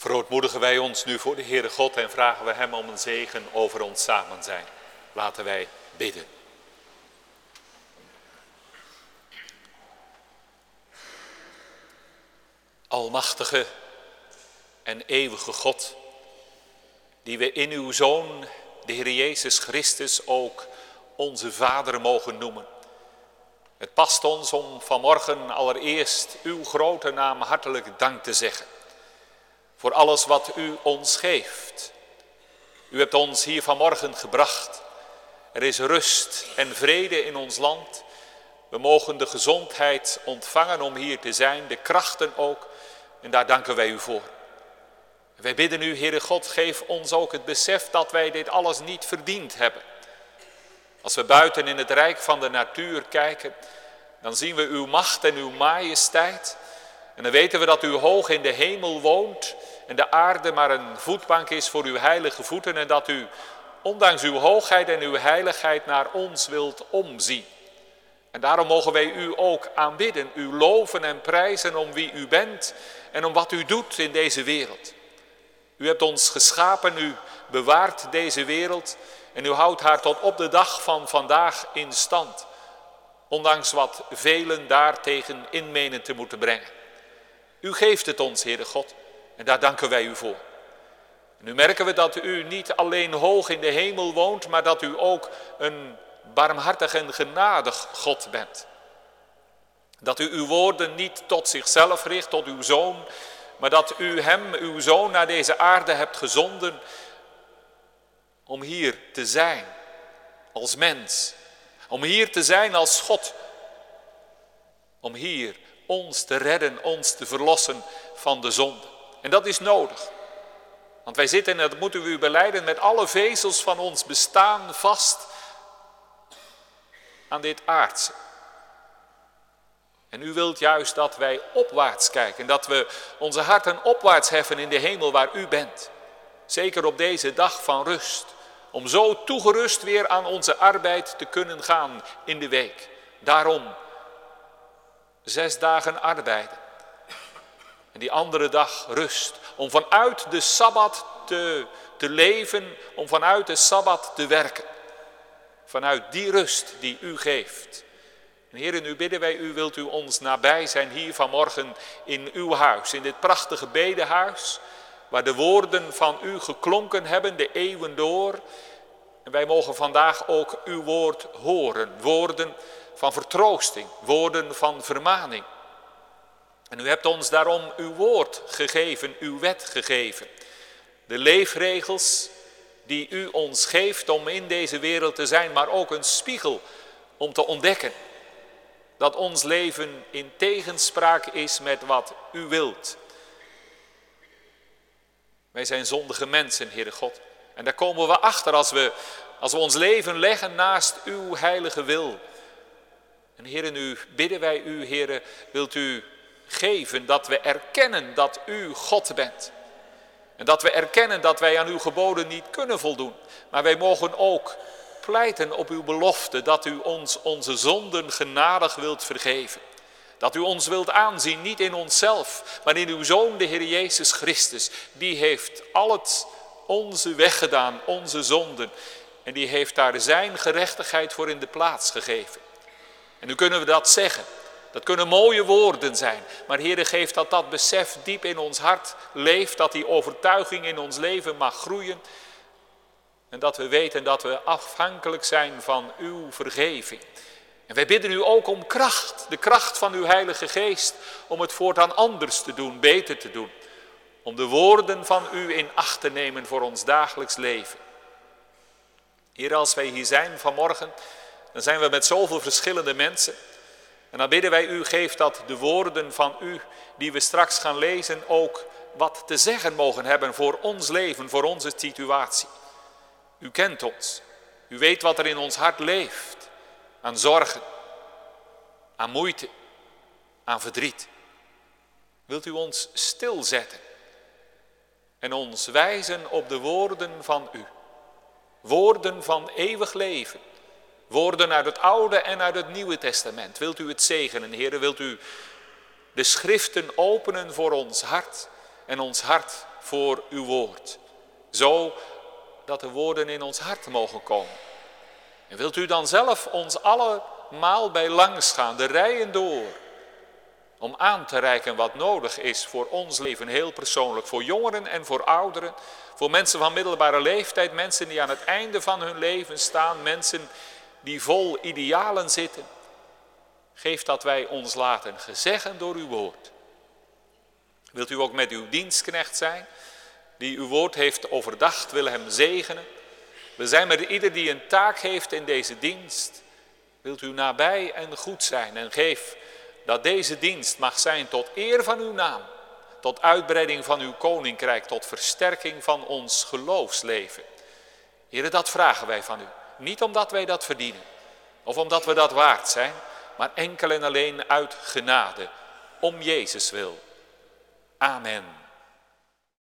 Verootmoedigen wij ons nu voor de Heere God en vragen we Hem om een zegen over ons samen zijn. Laten wij bidden. Almachtige en eeuwige God, die we in uw Zoon, de Heer Jezus Christus, ook onze Vader mogen noemen. Het past ons om vanmorgen allereerst uw grote naam hartelijk dank te zeggen voor alles wat u ons geeft. U hebt ons hier vanmorgen gebracht. Er is rust en vrede in ons land. We mogen de gezondheid ontvangen om hier te zijn, de krachten ook. En daar danken wij u voor. Wij bidden u, Heere God, geef ons ook het besef dat wij dit alles niet verdiend hebben. Als we buiten in het rijk van de natuur kijken, dan zien we uw macht en uw majesteit. En dan weten we dat u hoog in de hemel woont en de aarde maar een voetbank is voor uw heilige voeten en dat u, ondanks uw hoogheid en uw heiligheid, naar ons wilt omzien. En daarom mogen wij u ook aanbidden, u loven en prijzen om wie u bent en om wat u doet in deze wereld. U hebt ons geschapen, u bewaart deze wereld en u houdt haar tot op de dag van vandaag in stand. Ondanks wat velen daartegen inmenen te moeten brengen. U geeft het ons, Heere God. En daar danken wij u voor. Nu merken we dat u niet alleen hoog in de hemel woont, maar dat u ook een barmhartig en genadig God bent. Dat u uw woorden niet tot zichzelf richt, tot uw zoon, maar dat u hem, uw zoon, naar deze aarde hebt gezonden om hier te zijn als mens, om hier te zijn als God, om hier ons te redden, ons te verlossen van de zonde. En dat is nodig. Want wij zitten, en dat moeten we u beleiden, met alle vezels van ons bestaan vast aan dit aardse. En u wilt juist dat wij opwaarts kijken, dat we onze harten opwaarts heffen in de hemel waar u bent. Zeker op deze dag van rust, om zo toegerust weer aan onze arbeid te kunnen gaan in de week. Daarom zes dagen arbeiden en die andere dag rust. Om vanuit de Sabbat te, te leven, om vanuit de Sabbat te werken. Vanuit die rust die u geeft. En Heer, nu bidden wij u, wilt u ons nabij zijn hier vanmorgen in uw huis, in dit prachtige bedehuis, waar de woorden van u geklonken hebben de eeuwen door. En wij mogen vandaag ook uw woord horen, woorden van vertroosting, woorden van vermaning. En u hebt ons daarom uw woord gegeven, uw wet gegeven. De leefregels die u ons geeft om in deze wereld te zijn, maar ook een spiegel om te ontdekken dat ons leven in tegenspraak is met wat u wilt. Wij zijn zondige mensen, Heere God. En daar komen we achter als we, als we ons leven leggen naast uw heilige wil. En Heere, nu bidden wij u, Heere, wilt u geven dat we erkennen dat u God bent. En dat we erkennen dat wij aan uw geboden niet kunnen voldoen. Maar wij mogen ook pleiten op uw belofte dat u ons onze zonden genadig wilt vergeven. Dat u ons wilt aanzien, niet in onszelf, maar in uw Zoon, de Heer Jezus Christus. Die heeft al het onze weggedaan, onze zonden. En die heeft daar zijn gerechtigheid voor in de plaats gegeven. En nu kunnen we dat zeggen. Dat kunnen mooie woorden zijn, maar Heer geeft dat dat besef diep in ons hart leeft, dat die overtuiging in ons leven mag groeien en dat we weten dat we afhankelijk zijn van uw vergeving. En wij bidden u ook om kracht, de kracht van uw Heilige Geest, om het voortaan anders te doen, beter te doen. Om de woorden van u in acht te nemen voor ons dagelijks leven. Hier, als wij hier zijn vanmorgen, dan zijn we met zoveel verschillende mensen. En dan bidden wij u, geef dat de woorden van u, die we straks gaan lezen, ook wat te zeggen mogen hebben voor ons leven, voor onze situatie. U kent ons. U weet wat er in ons hart leeft. Aan zorgen, aan moeite, aan verdriet. Wilt u ons stilzetten en ons wijzen op de woorden van u. Woorden van eeuwig leven Woorden uit het Oude en uit het Nieuwe Testament. Wilt u het zegenen, Heer? Wilt u de schriften openen voor ons hart? en ons hart voor uw woord. Zo dat de woorden in ons hart mogen komen. En wilt u dan zelf ons allemaal bij langs gaan, de rijen door, om aan te reiken wat nodig is voor ons leven, heel persoonlijk, voor jongeren en voor ouderen, voor mensen van middelbare leeftijd, mensen die aan het einde van hun leven staan, mensen die vol idealen zitten. Geef dat wij ons laten gezeggen door uw woord. Wilt u ook met uw dienstknecht zijn, die uw woord heeft overdacht, wil hem zegenen. We zijn met ieder die een taak heeft in deze dienst. Wilt u nabij en goed zijn en geef dat deze dienst mag zijn tot eer van uw naam, tot uitbreiding van uw koninkrijk, tot versterking van ons geloofsleven. Heren, dat vragen wij van u. Niet omdat wij dat verdienen of omdat we dat waard zijn, maar enkel en alleen uit genade, om Jezus wil. Amen.